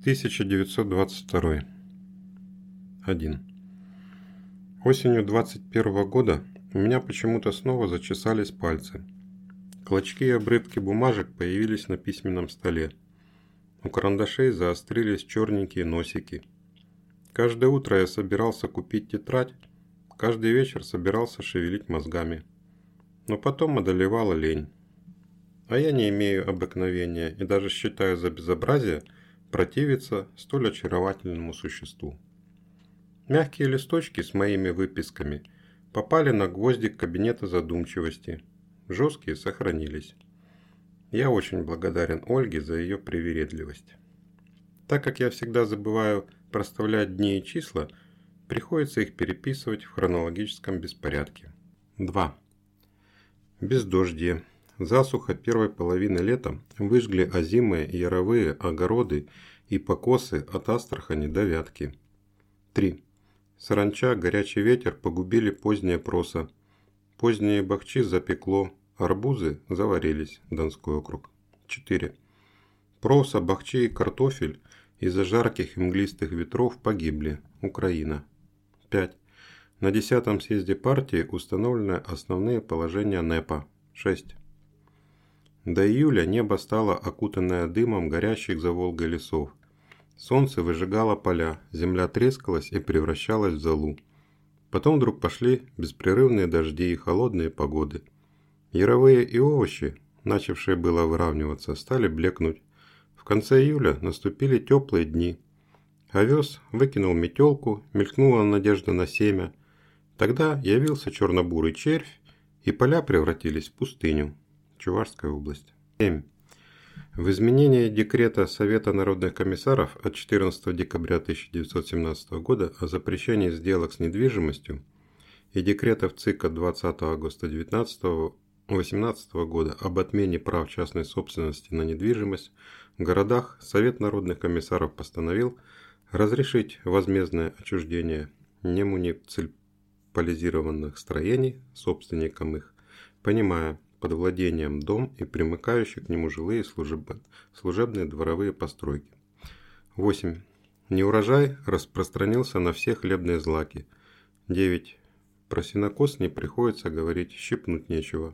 1922. 1. Осенью 21 года у меня почему-то снова зачесались пальцы. Клочки и обрывки бумажек появились на письменном столе. У карандашей заострились черненькие носики. Каждое утро я собирался купить тетрадь, каждый вечер собирался шевелить мозгами. Но потом одолевала лень. А я не имею обыкновения и даже считаю за безобразие противиться столь очаровательному существу. Мягкие листочки с моими выписками попали на гвоздик кабинета задумчивости – жесткие сохранились. Я очень благодарен Ольге за ее привередливость. Так как я всегда забываю проставлять дни и числа, приходится их переписывать в хронологическом беспорядке. 2. Бездождье. Засуха первой половины лета выжгли озимые яровые огороды и покосы от Астрахани до Вятки. 3. Саранча, горячий ветер погубили позднее проса. Поздние бахчи запекло, Арбузы заварились, Донской округ. 4. Проса, бахчи и картофель из-за жарких и мглистых ветров погибли. Украина. 5. На 10 съезде партии установлены основные положения НЭПа. 6. До июля небо стало окутанное дымом горящих за Волгой лесов. Солнце выжигало поля, земля трескалась и превращалась в золу. Потом вдруг пошли беспрерывные дожди и холодные погоды – Яровые и овощи, начавшие было выравниваться, стали блекнуть. В конце июля наступили теплые дни. Овес выкинул метелку, мелькнула надежда на семя. Тогда явился чернобурый червь, и поля превратились в пустыню. Чувашская область. 7. В изменении декрета Совета народных комиссаров от 14 декабря 1917 года о запрещении сделок с недвижимостью и декретов ЦИКа 20 августа 19 2018 года об отмене прав частной собственности на недвижимость в городах Совет народных комиссаров постановил разрешить возмездное отчуждение немуниципализированных строений собственникам их, понимая под владением дом и примыкающие к нему жилые служебные дворовые постройки. 8. Неурожай распространился на все хлебные злаки. 9. Про синокос не приходится говорить, щипнуть нечего.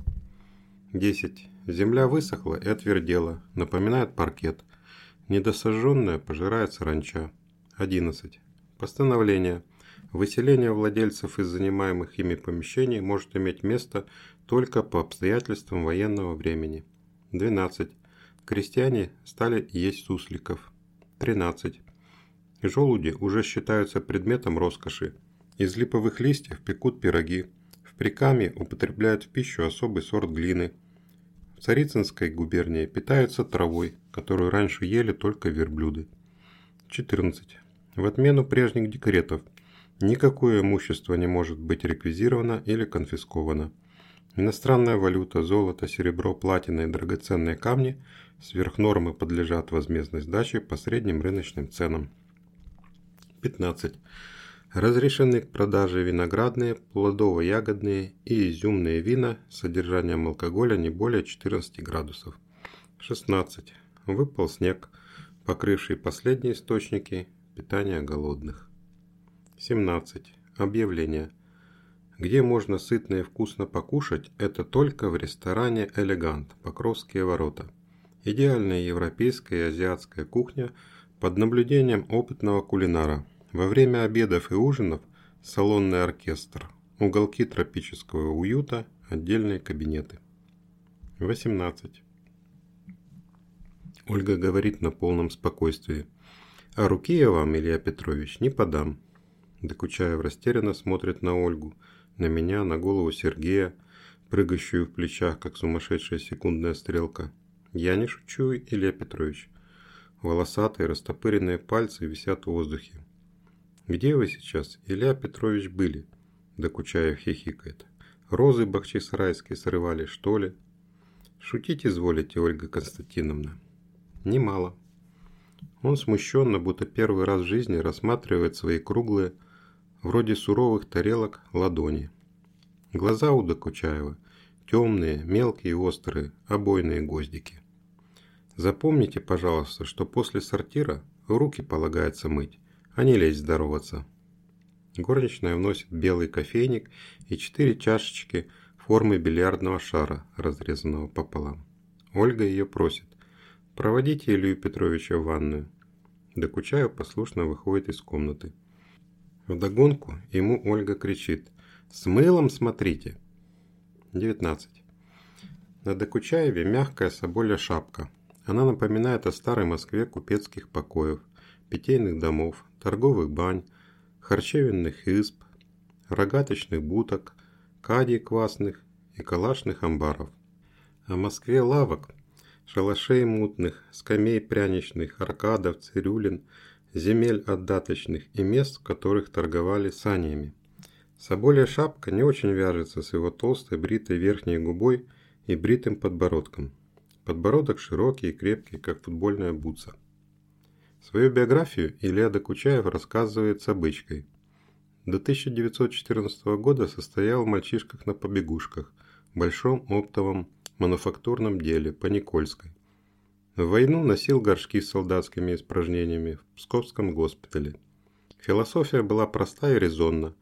10. Земля высохла и отвердела, напоминает паркет. Недосожженная пожирает саранча. 11. Постановление. Выселение владельцев из занимаемых ими помещений может иметь место только по обстоятельствам военного времени. 12. Крестьяне стали есть сусликов. 13. Желуди уже считаются предметом роскоши. Из липовых листьев пекут пироги. В Прикаме употребляют в пищу особый сорт глины – Царицынской губернии питаются травой, которую раньше ели только верблюды. 14. В отмену прежних декретов никакое имущество не может быть реквизировано или конфисковано. Иностранная валюта, золото, серебро, платина и драгоценные камни сверх нормы подлежат возмездной сдаче по средним рыночным ценам. 15. Разрешены к продаже виноградные, плодово-ягодные и изюмные вина с содержанием алкоголя не более 14 градусов. 16. Выпал снег, покрывший последние источники питания голодных. 17. Объявление. Где можно сытно и вкусно покушать, это только в ресторане «Элегант» Покровские ворота. Идеальная европейская и азиатская кухня под наблюдением опытного кулинара – во время обедов и ужинов салонный оркестр, уголки тропического уюта, отдельные кабинеты. 18. Ольга говорит на полном спокойствии. А руки я вам, Илья Петрович, не подам. Докучаев растерянно смотрит на Ольгу, на меня, на голову Сергея, прыгающую в плечах, как сумасшедшая секундная стрелка. Я не шучу, Илья Петрович. Волосатые растопыренные пальцы висят в воздухе. «Где вы сейчас, Илья Петрович, были?» Докучаев хихикает. «Розы бахчисарайские срывали, что ли?» «Шутить изволите, Ольга Константиновна?» «Немало». Он смущенно, будто первый раз в жизни рассматривает свои круглые, вроде суровых тарелок, ладони. Глаза у Докучаева темные, мелкие и острые, обойные гвоздики. Запомните, пожалуйста, что после сортира Руки полагается мыть, а не лезть здороваться. Горничная вносит белый кофейник и четыре чашечки формы бильярдного шара, разрезанного пополам. Ольга ее просит. «Проводите Илью Петровича в ванную». Докучаев послушно выходит из комнаты. Вдогонку ему Ольга кричит. «С мылом смотрите!» 19. На Докучаеве мягкая соболя шапка. Она напоминает о старой Москве купецких покоев, питейных домов, торговых бань, харчевинных изб, рогаточных буток, кадий квасных и калашных амбаров. О Москве лавок, шалашей мутных, скамей пряничных, аркадов, цирюлин, земель отдаточных и мест, в которых торговали санями. Соболья шапка не очень вяжется с его толстой бритой верхней губой и бритым подбородком. Подбородок широкий и крепкий, как футбольная бутса. Свою биографию Илья Докучаев рассказывает с обычкой. До 1914 года состоял в мальчишках на побегушках, в большом оптовом мануфактурном деле по Никольской. В войну носил горшки с солдатскими испражнениями в Псковском госпитале. Философия была проста и резонна.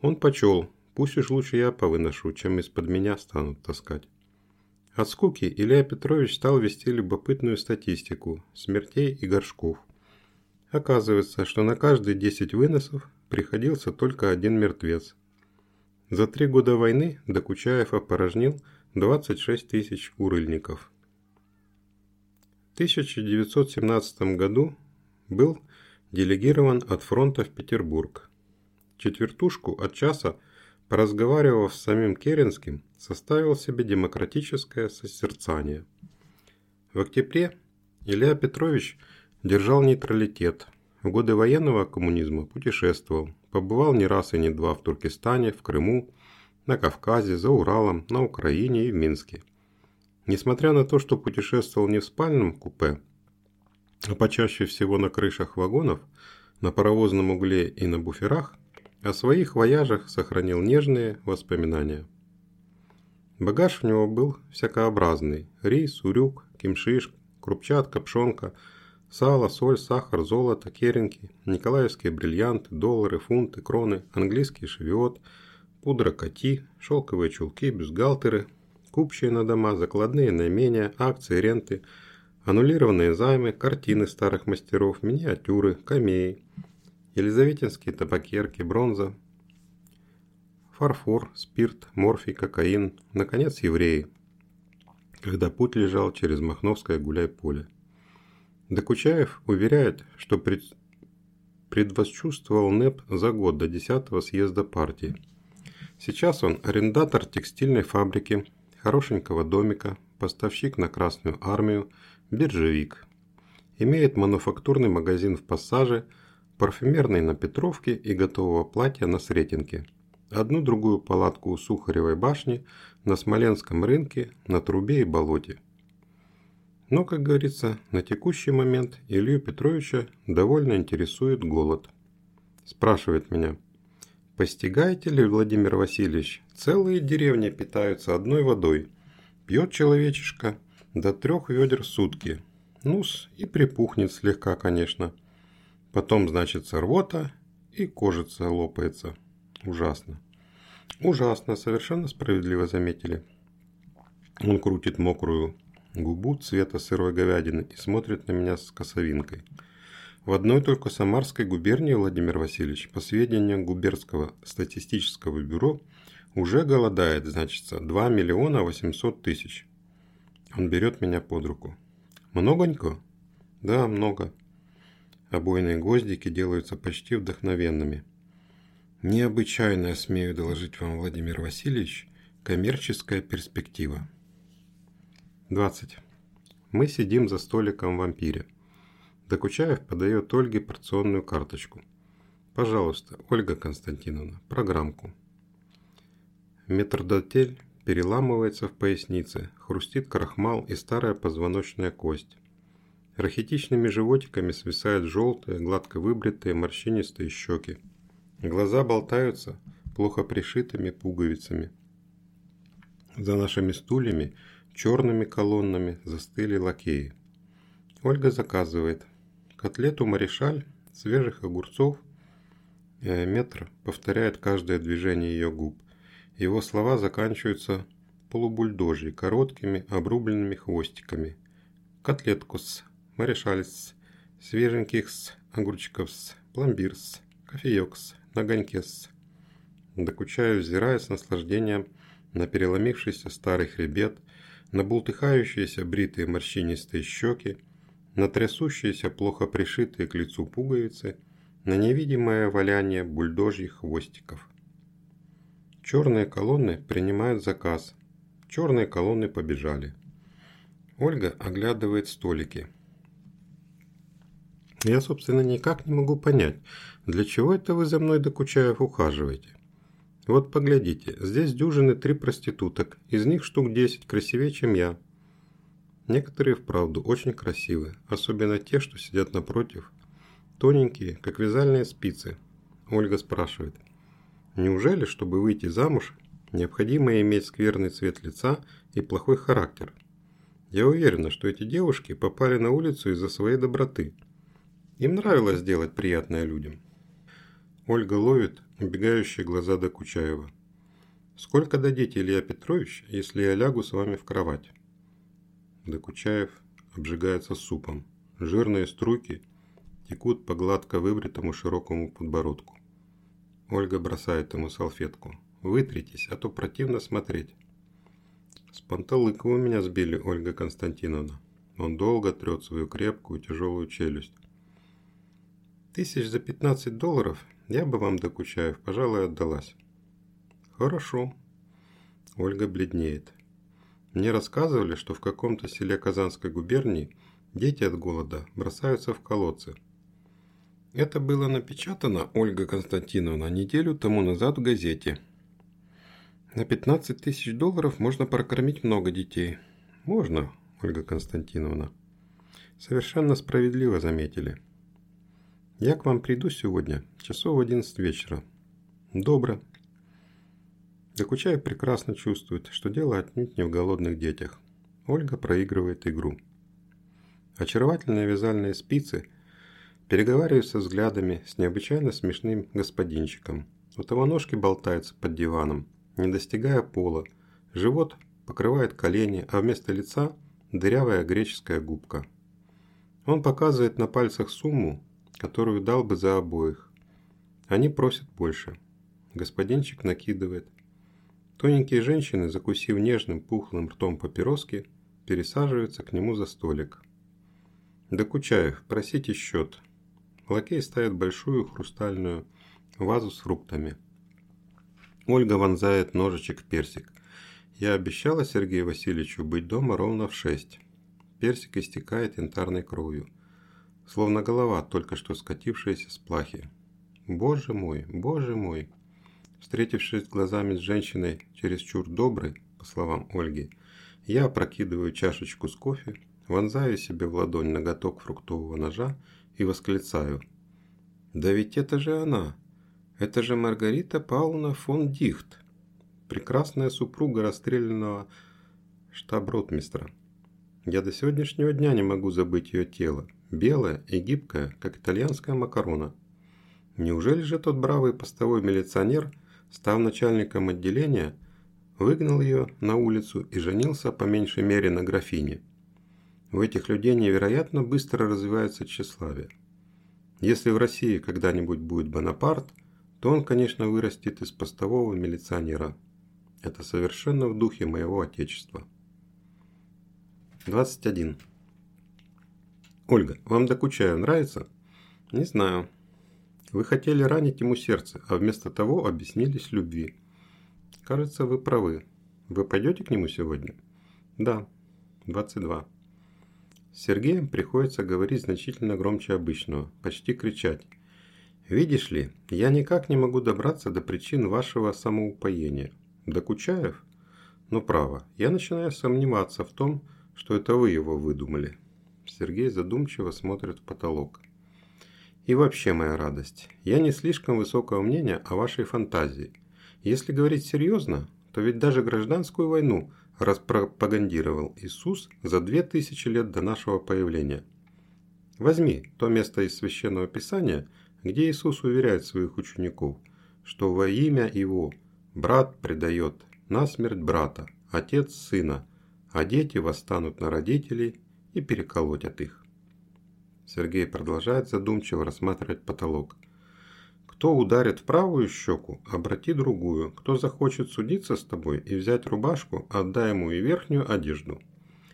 Он почел, пусть уж лучше я повыношу, чем из-под меня станут таскать. От скуки Илья Петрович стал вести любопытную статистику смертей и горшков. Оказывается, что на каждые 10 выносов приходился только один мертвец. За три года войны Докучаев опорожнил 26 тысяч урыльников. В 1917 году был делегирован от фронта в Петербург. Четвертушку от часа поразговаривав с самим Керенским, составил себе демократическое созерцание. В октябре Илья Петрович держал нейтралитет. В годы военного коммунизма путешествовал, побывал не раз и не два в Туркестане, в Крыму, на Кавказе, за Уралом, на Украине и в Минске. Несмотря на то, что путешествовал не в спальном купе, а почаще всего на крышах вагонов, на паровозном угле и на буферах, о своих вояжах сохранил нежные воспоминания. Багаж у него был всякообразный. Рис, урюк, кимшиш, крупчатка, пшенка, сало, соль, сахар, золото, керенки, николаевские бриллианты, доллары, фунты, кроны, английский шевиот, пудра коти, шелковые чулки, бюстгальтеры, купчие на дома, закладные наимения, акции, ренты, аннулированные займы, картины старых мастеров, миниатюры, камеи, Елизаветинские табакерки, бронза, фарфор, спирт, морфий, кокаин, наконец, евреи, когда путь лежал через Махновское гуляй-поле. Докучаев уверяет, что пред... предвосчувствовал НЭП за год до 10-го съезда партии. Сейчас он арендатор текстильной фабрики, хорошенького домика, поставщик на Красную Армию, биржевик. Имеет мануфактурный магазин в Пассаже – парфюмерной на Петровке и готового платья на Сретенке. Одну-другую палатку у Сухаревой башни, на Смоленском рынке, на Трубе и Болоте. Но, как говорится, на текущий момент Илью Петровича довольно интересует голод. Спрашивает меня, постигаете ли, Владимир Васильевич, целые деревни питаются одной водой. Пьет человечишка до трех ведер в сутки. Ну-с, и припухнет слегка, конечно. Потом, значит, рвота и кожица лопается. Ужасно. Ужасно, совершенно справедливо заметили. Он крутит мокрую губу цвета сырой говядины и смотрит на меня с косовинкой. В одной только Самарской губернии, Владимир Васильевич, по сведениям губернского статистического бюро, уже голодает, значится, 2 миллиона 800 тысяч. Он берет меня под руку. Многонько? Да, много. Обойные гвоздики делаются почти вдохновенными. Необычайная, смею доложить вам, Владимир Васильевич, коммерческая перспектива. 20. Мы сидим за столиком в вампире. Докучаев подает Ольге порционную карточку. Пожалуйста, Ольга Константиновна, программку. Метрдотель переламывается в пояснице, хрустит крахмал и старая позвоночная кость. Рахитичными животиками свисают желтые, гладко выбритые, морщинистые щеки. Глаза болтаются плохо пришитыми пуговицами. За нашими стульями черными колоннами застыли лакеи. Ольга заказывает котлету маришаль, свежих огурцов. Э, метр повторяет каждое движение ее губ. Его слова заканчиваются полубульдожьей, короткими обрубленными хвостиками. Котлетку-с, маришаль-с, свеженьких-с, огурчиков-с, пломбир-с, кофеек-с, нагоньке-с. Докучаю, взирая с наслаждением на переломившийся старый хребет, на бултыхающиеся бритые морщинистые щеки, на трясущиеся плохо пришитые к лицу пуговицы, на невидимое валяние бульдожьих хвостиков. Черные колонны принимают заказ. Черные колонны побежали. Ольга оглядывает столики. Я, собственно, никак не могу понять, для чего это вы за мной, Докучаев, ухаживаете? Вот поглядите, здесь дюжины три проституток, из них штук десять красивее, чем я. Некоторые, вправду, очень красивые, особенно те, что сидят напротив. Тоненькие, как вязальные спицы. Ольга спрашивает. Неужели, чтобы выйти замуж, необходимо иметь скверный цвет лица и плохой характер? Я уверена, что эти девушки попали на улицу из-за своей доброты. Им нравилось делать приятное людям. Ольга ловит убегающие глаза Докучаева. «Сколько дадите, Илья Петрович, если я лягу с вами в кровать?» Докучаев обжигается супом. Жирные струйки текут по гладко выбритому широкому подбородку. Ольга бросает ему салфетку. «Вытритесь, а то противно смотреть». «С панталыка меня сбили, Ольга Константиновна». Он долго трет свою крепкую тяжелую челюсть. «Тысяч за 15 долларов я бы вам, Докучаев, пожалуй, отдалась. Хорошо. Ольга бледнеет. Мне рассказывали, что в каком-то селе Казанской губернии дети от голода бросаются в колодцы. Это было напечатано, Ольга Константиновна, неделю тому назад в газете. На 15 тысяч долларов можно прокормить много детей. Можно, Ольга Константиновна. Совершенно справедливо заметили. Я к вам приду сегодня, часов в 11 вечера. Добро. Докучаев прекрасно чувствует, что дело отнюдь не в голодных детях. Ольга проигрывает игру. Очаровательные вязальные спицы переговариваются взглядами с необычайно смешным господинчиком. У того ножки болтаются под диваном, не достигая пола. Живот покрывает колени, а вместо лица дырявая греческая губка. Он показывает на пальцах сумму, которую дал бы за обоих. Они просят больше. Господинчик накидывает. Тоненькие женщины, закусив нежным пухлым ртом папироски, пересаживаются к нему за столик. «Докучаев, просите счет». Лакей ставит большую хрустальную вазу с фруктами. Ольга вонзает ножичек в персик. «Я обещала Сергею Васильевичу быть дома ровно в шесть». Персик истекает янтарной кровью словно голова, только что скатившаяся с плахи. Боже мой, боже мой! Встретившись глазами с женщиной чересчур доброй, по словам Ольги, я опрокидываю чашечку с кофе, вонзаю себе в ладонь ноготок фруктового ножа и восклицаю. «Да ведь это же она! Это же Маргарита Павловна фон Дихт, прекрасная супруга расстрелянного штаб-ротмистра. Я до сегодняшнего дня не могу забыть ее тело, белая и гибкая, как итальянская макарона. Неужели же тот бравый постовой милиционер, став начальником отделения, выгнал ее на улицу и женился по меньшей мере на графине? У этих людей невероятно быстро развивается тщеславие. Если в России когда-нибудь будет Бонапарт, то он, конечно, вырастет из постового милиционера. Это совершенно в духе моего отечества. 21. Ольга, вам Докучаев нравится? Не знаю. Вы хотели ранить ему сердце, а вместо того объяснились любви. Кажется, вы правы. Вы пойдете к нему сегодня? Да. 22. С Сергеем приходится говорить значительно громче обычного, почти кричать. Видишь ли, я никак не могу добраться до причин вашего самоупоения. Докучаев? Ну право, я начинаю сомневаться в том, что это вы его выдумали. Сергей задумчиво смотрит в потолок. И вообще, моя радость, я не слишком высокого мнения о вашей фантазии. Если говорить серьезно, то ведь даже гражданскую войну распропагандировал Иисус за две тысячи лет до нашего появления. Возьми то место из Священного Писания, где Иисус уверяет своих учеников, что во имя Его брат предает на смерть брата, отец сына, а дети восстанут на родителей и переколотят их. Сергей продолжает задумчиво рассматривать потолок. Кто ударит в правую щеку, обрати другую. Кто захочет судиться с тобой и взять рубашку, отдай ему и верхнюю одежду.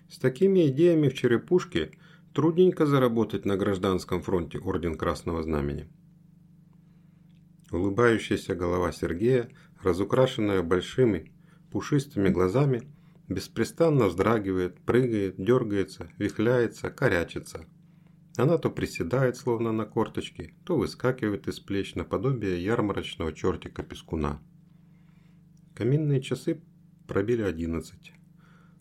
С такими идеями в черепушке трудненько заработать на гражданском фронте Орден Красного Знамени. Улыбающаяся голова Сергея, разукрашенная большими пушистыми глазами, беспрестанно вздрагивает, прыгает, дергается, вихляется, корячится – она то приседает, словно на корточке, то выскакивает из плеч наподобие ярмарочного чертика-пескуна. Каминные часы пробили одиннадцать.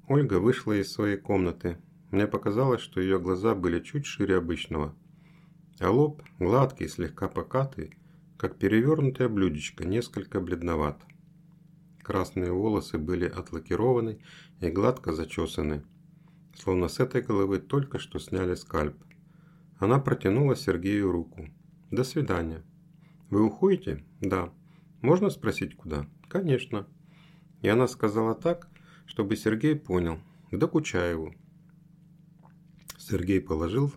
Ольга вышла из своей комнаты. Мне показалось, что ее глаза были чуть шире обычного. А лоб, гладкий, слегка покатый, как перевернутое блюдечко, несколько бледноват. Красные волосы были отлакированы и гладко зачесаны, словно с этой головы только что сняли скальп. Она протянула Сергею руку. «До свидания». «Вы уходите?» «Да». «Можно спросить, куда?» «Конечно». И она сказала так, чтобы Сергей понял. «К Докучаеву». Сергей положил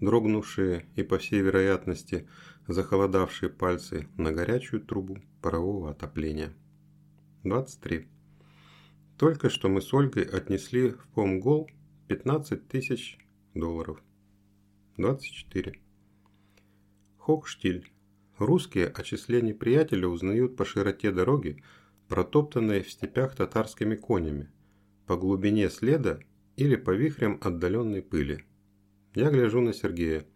дрогнувшие и, по всей вероятности, захолодавшие пальцы на горячую трубу парового отопления. 23. Только что мы с Ольгой отнесли в Помгол 15 тысяч долларов. 24. Хокштиль. Русские о числе неприятеля узнают по широте дороги, протоптанной в степях татарскими конями, по глубине следа или по вихрям отдаленной пыли. Я гляжу на Сергея.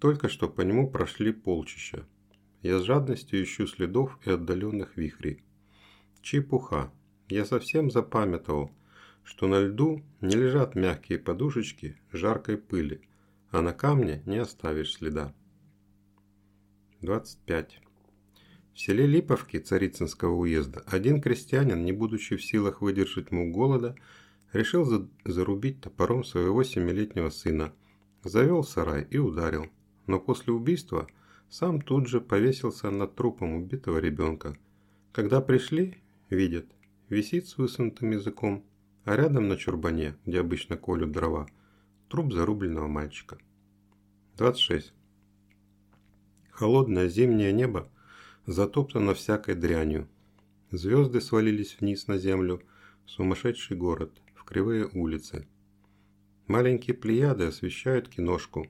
Только что по нему прошли полчища. Я с жадностью ищу следов и отдаленных вихрей. Чепуха. Я совсем запамятовал, что на льду не лежат мягкие подушечки жаркой пыли, а на камне не оставишь следа. 25. В селе Липовки Царицынского уезда один крестьянин, не будучи в силах выдержать мук голода, решил зарубить топором своего семилетнего сына, завел сарай и ударил, но после убийства сам тут же повесился над трупом убитого ребенка. Когда пришли, видят, висит с высунутым языком, а рядом на чурбане, где обычно колют дрова, труп зарубленного мальчика. 26. Холодное зимнее небо затоптано всякой дрянью. Звезды свалились вниз на землю, сумасшедший город, в кривые улицы. Маленькие плеяды освещают киношку.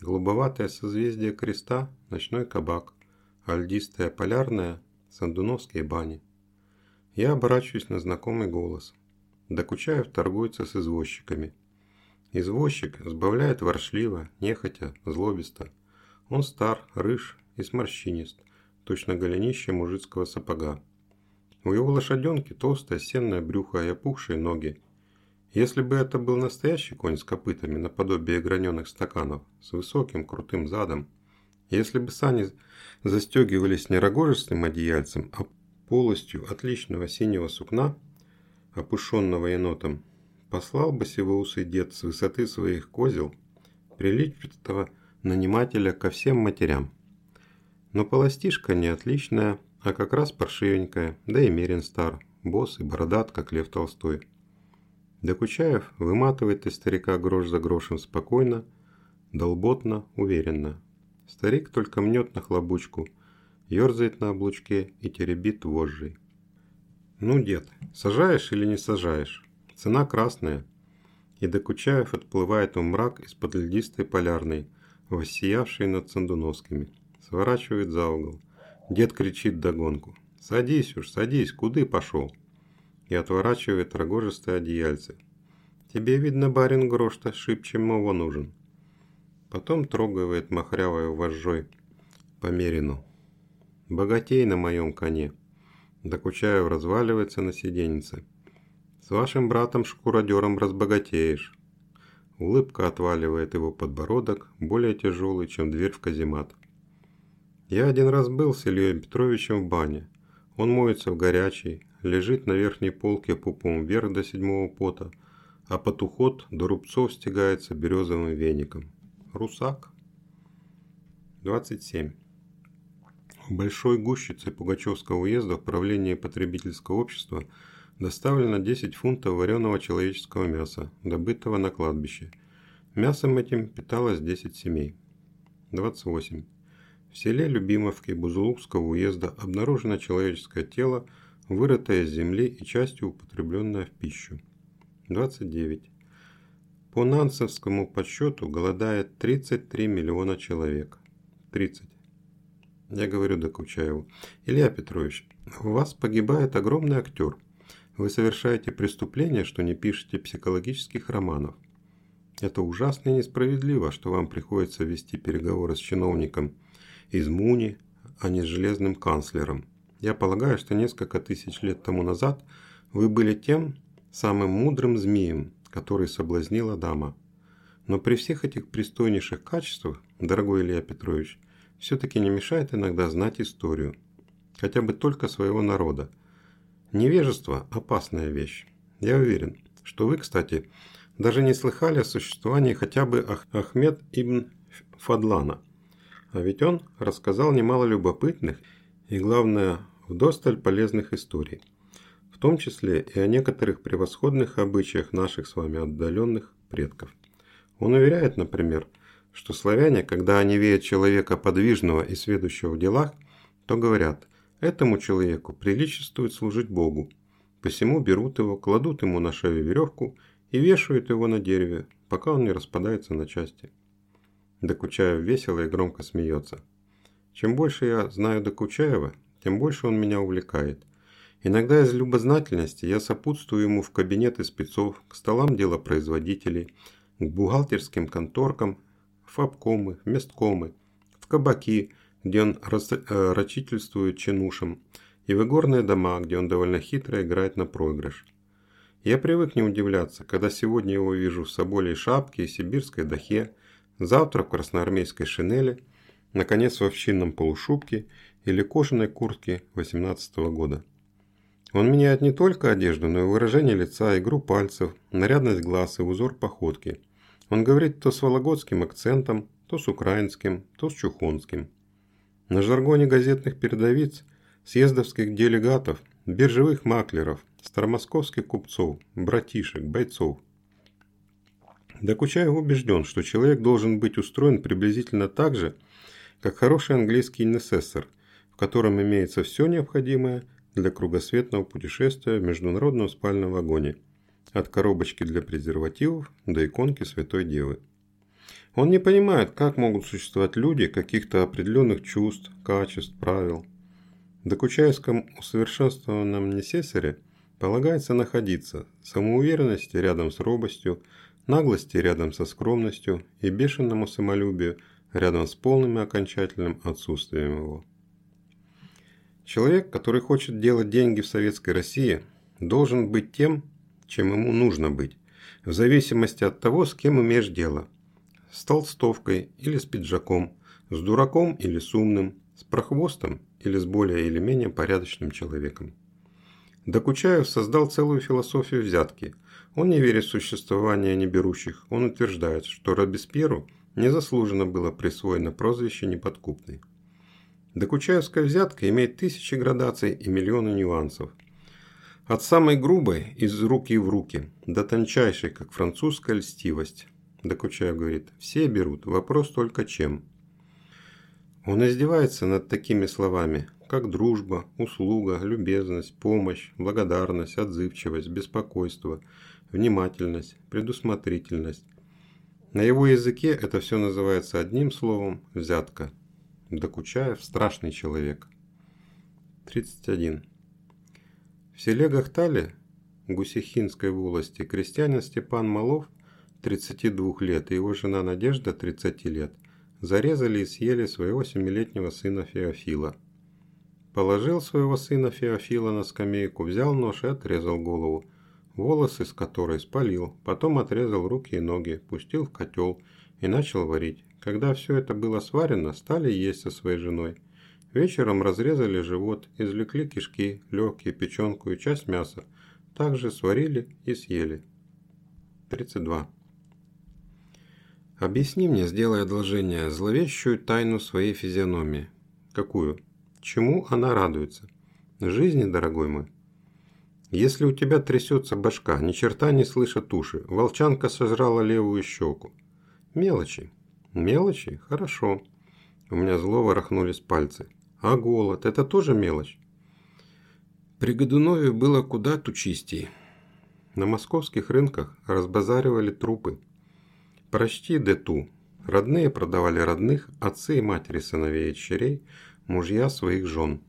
Голубоватое созвездие креста – ночной кабак, а льдистая полярная – сандуновские бани. Я оборачиваюсь на знакомый голос. Докучаев торгуется с извозчиками – Извозчик сбавляет воршливо, нехотя, злобисто. Он стар, рыж и сморщинист, точно голенище мужицкого сапога. У его лошаденки толстое сенное брюхо и опухшие ноги. Если бы это был настоящий конь с копытами наподобие граненых стаканов, с высоким крутым задом, если бы сани застегивались не рогожистым одеяльцем, а полостью отличного синего сукна, опушенного енотом, послал бы сивоусый дед с высоты своих козел приличного нанимателя ко всем матерям. Но полостишка не отличная, а как раз паршивенькая, да и мерен стар, босс и бородат, как Лев Толстой. Докучаев выматывает из старика грош за грошем спокойно, долботно, уверенно. Старик только мнет на хлобучку, ерзает на облучке и теребит вожжей. «Ну, дед, сажаешь или не сажаешь?» Цена красная. И Докучаев отплывает в мрак из-под льдистой полярной, воссиявшей над Сандуновскими. Сворачивает за угол. Дед кричит догонку. «Садись уж, садись, куды пошел?» И отворачивает рогожистое одеяльце. «Тебе, видно, барин грош-то шибче его нужен». Потом трогает махрявой вожжой по мерину. «Богатей на моем коне». Докучаев разваливается на сиденьце. С вашим братом-шкуродером разбогатеешь. Улыбка отваливает его подбородок, более тяжелый, чем дверь в каземат. Я один раз был с Ильей Петровичем в бане. Он моется в горячей, лежит на верхней полке пупом вверх до седьмого пота, а под уход до рубцов стягается березовым веником. Русак. 27. В Большой Гущице Пугачевского уезда в правлении потребительского общества доставлено 10 фунтов вареного человеческого мяса, добытого на кладбище. Мясом этим питалось 10 семей. 28. В селе Любимовки Бузулукского уезда обнаружено человеческое тело, вырытое из земли и частью употребленное в пищу. 29. По нансовскому подсчету голодает 33 миллиона человек. 30. Я говорю Докучаеву. Илья Петрович, у вас погибает огромный актер. Вы совершаете преступление, что не пишете психологических романов. Это ужасно и несправедливо, что вам приходится вести переговоры с чиновником из МУНИ, а не с железным канцлером. Я полагаю, что несколько тысяч лет тому назад вы были тем самым мудрым змеем, который соблазнила дама. Но при всех этих пристойнейших качествах, дорогой Илья Петрович, все-таки не мешает иногда знать историю. Хотя бы только своего народа. Невежество – опасная вещь. Я уверен, что вы, кстати, даже не слыхали о существовании хотя бы Ах Ахмед ибн Фадлана. А ведь он рассказал немало любопытных и, главное, вдосталь полезных историй том числе и о некоторых превосходных обычаях наших с вами отдаленных предков. Он уверяет, например, что славяне, когда они видят человека подвижного и сведущего в делах, то говорят, этому человеку приличествует служить Богу, посему берут его, кладут ему на шею веревку и вешают его на дереве, пока он не распадается на части. Докучаев весело и громко смеется. Чем больше я знаю Докучаева, тем больше он меня увлекает – Иногда из любознательности я сопутствую ему в кабинеты спецов, к столам делопроизводителей, к бухгалтерским конторкам, в обкомы, в месткомы, в кабаки, где он э, рачительствует чинушам, и в игорные дома, где он довольно хитро играет на проигрыш. Я привык не удивляться, когда сегодня его вижу в соболей шапке и сибирской дахе, завтра в красноармейской шинели, наконец в овчинном полушубке или кожаной куртке 18 -го года. Он меняет не только одежду, но и выражение лица, игру пальцев, нарядность глаз и узор походки. Он говорит то с вологодским акцентом, то с украинским, то с чухонским. На жаргоне газетных передовиц, съездовских делегатов, биржевых маклеров, старомосковских купцов, братишек, бойцов. Докучаев убежден, что человек должен быть устроен приблизительно так же, как хороший английский несессор, в котором имеется все необходимое – для кругосветного путешествия в международном спальном вагоне, от коробочки для презервативов до иконки Святой Девы. Он не понимает, как могут существовать люди каких-то определенных чувств, качеств, правил. Докучаевском усовершенствованном несессоре полагается находиться самоуверенности рядом с робостью, наглости рядом со скромностью и бешеному самолюбию рядом с полным и окончательным отсутствием его. Человек, который хочет делать деньги в Советской России, должен быть тем, чем ему нужно быть, в зависимости от того, с кем имеешь дело. С толстовкой или с пиджаком, с дураком или с умным, с прохвостом или с более или менее порядочным человеком. Докучаев создал целую философию взятки. Он не верит в существование неберущих. Он утверждает, что Робеспьеру незаслуженно было присвоено прозвище «неподкупный». Докучаевская взятка имеет тысячи градаций и миллионы нюансов. От самой грубой – из руки в руки, до тончайшей, как французская льстивость. Докучаев говорит, все берут, вопрос только чем. Он издевается над такими словами, как дружба, услуга, любезность, помощь, благодарность, отзывчивость, беспокойство, внимательность, предусмотрительность. На его языке это все называется одним словом – взятка – Докучаев – страшный человек. 31. В селе Гахтале Гусихинской волости крестьянин Степан Малов, 32 лет, и его жена Надежда, 30 лет, зарезали и съели своего семилетнего сына Феофила. Положил своего сына Феофила на скамейку, взял нож и отрезал голову, волосы с которой спалил, потом отрезал руки и ноги, пустил в котел и начал варить. Когда все это было сварено, стали есть со своей женой. Вечером разрезали живот, извлекли кишки, легкие, печенку и часть мяса. Также сварили и съели. 32. Объясни мне, сделай одолжение, зловещую тайну своей физиономии. Какую? Чему она радуется? Жизни, дорогой мой. Если у тебя трясется башка, ни черта не слышат уши, волчанка сожрала левую щеку. Мелочи. Мелочи? Хорошо. У меня зло ворохнулись пальцы. А голод – это тоже мелочь? При Годунове было куда тучистей. На московских рынках разбазаривали трупы – Прочти дету. Родные продавали родных, отцы и матери сыновей и дщерей, мужья своих жен.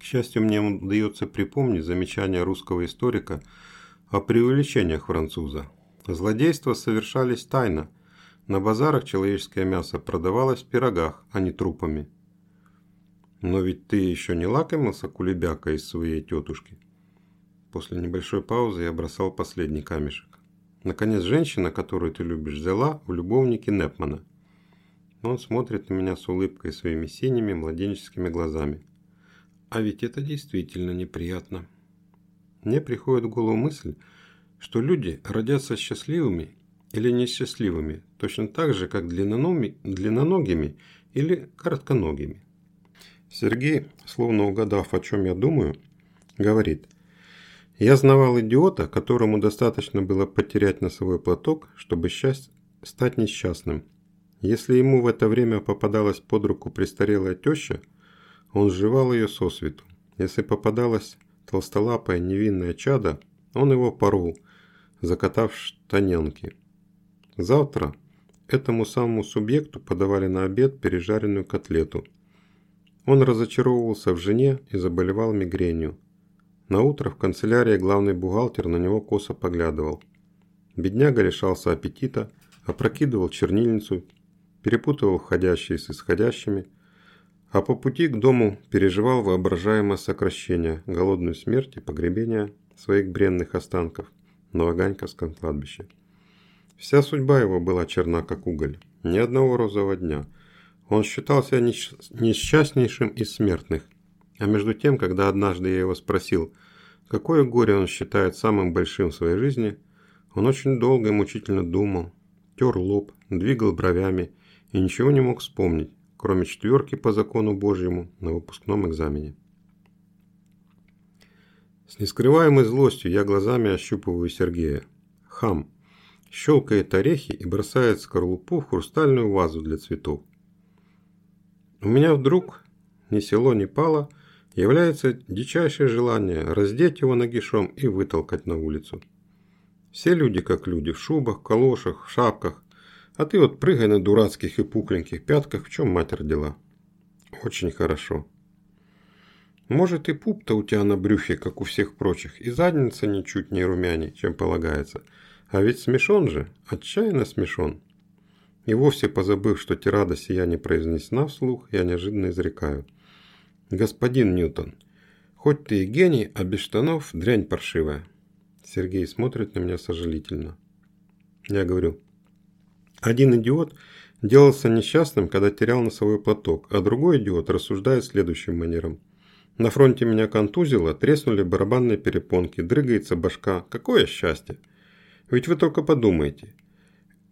К счастью, мне удается припомнить замечание русского историка о преувеличениях француза. Злодейства совершались тайно. На базарах человеческое мясо продавалось в пирогах, а не трупами. Но ведь ты еще не лакомился кулебяка из своей тетушки. После небольшой паузы я бросал последний камешек. Наконец, женщина, которую ты любишь, взяла в любовники Непмана. Он смотрит на меня с улыбкой своими синими младенческими глазами. А ведь это действительно неприятно. Мне приходит в голову мысль, что люди родятся счастливыми или несчастливыми, точно так же, как длинноногими или коротконогими. Сергей, словно угадав, о чем я думаю, говорит – я знавал идиота, которому достаточно было потерять носовой платок, чтобы счасть... стать несчастным. Если ему в это время попадалась под руку престарелая теща, он сживал ее сосвету. Если попадалась толстолапая невинная чада, он его порол, закатав штаненки. Завтра этому самому субъекту подавали на обед пережаренную котлету. Он разочаровывался в жене и заболевал мигренью. На утро в канцелярии главный бухгалтер на него косо поглядывал. Бедняга лишался аппетита, опрокидывал чернильницу, перепутывал входящие с исходящими, а по пути к дому переживал воображаемое сокращение, голодную смерть и погребение своих бренных останков на Ваганьковском кладбище. Вся судьба его была черна, как уголь. Ни одного розового дня. Он считался несчастнейшим из смертных – а между тем, когда однажды я его спросил, какое горе он считает самым большим в своей жизни, он очень долго и мучительно думал, тер лоб, двигал бровями и ничего не мог вспомнить, кроме четверки по закону Божьему на выпускном экзамене. С нескрываемой злостью я глазами ощупываю Сергея. Хам. Щелкает орехи и бросает скорлупу в хрустальную вазу для цветов. У меня вдруг ни село, ни пало – является дичайшее желание раздеть его нагишом и вытолкать на улицу. Все люди как люди, в шубах, калошах, в шапках, а ты вот прыгай на дурацких и пухленьких пятках, в чем мать родила. Очень хорошо. Может и пуп-то у тебя на брюхе, как у всех прочих, и задница ничуть не румяней, чем полагается. А ведь смешон же, отчаянно смешон. И вовсе позабыв, что тирада сия не произнесена вслух, я неожиданно изрекаю – «Господин Ньютон, хоть ты и гений, а без штанов дрянь паршивая». Сергей смотрит на меня сожалительно. Я говорю, один идиот делался несчастным, когда терял носовой платок, а другой идиот рассуждает следующим манером. На фронте меня контузило, треснули барабанные перепонки, дрыгается башка. Какое счастье! Ведь вы только подумайте.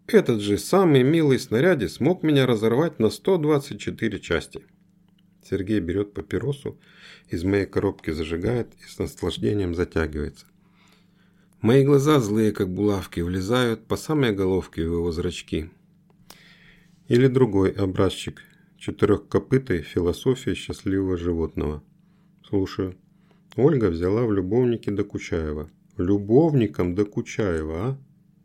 Этот же самый милый снаряде смог меня разорвать на 124 части. Сергей берет папиросу, из моей коробки зажигает и с наслаждением затягивается. Мои глаза злые, как булавки, влезают по самой головке в его зрачки. Или другой образчик четырехкопытой философии счастливого животного. Слушаю. Ольга взяла в любовнике Докучаева. Любовником Докучаева, а?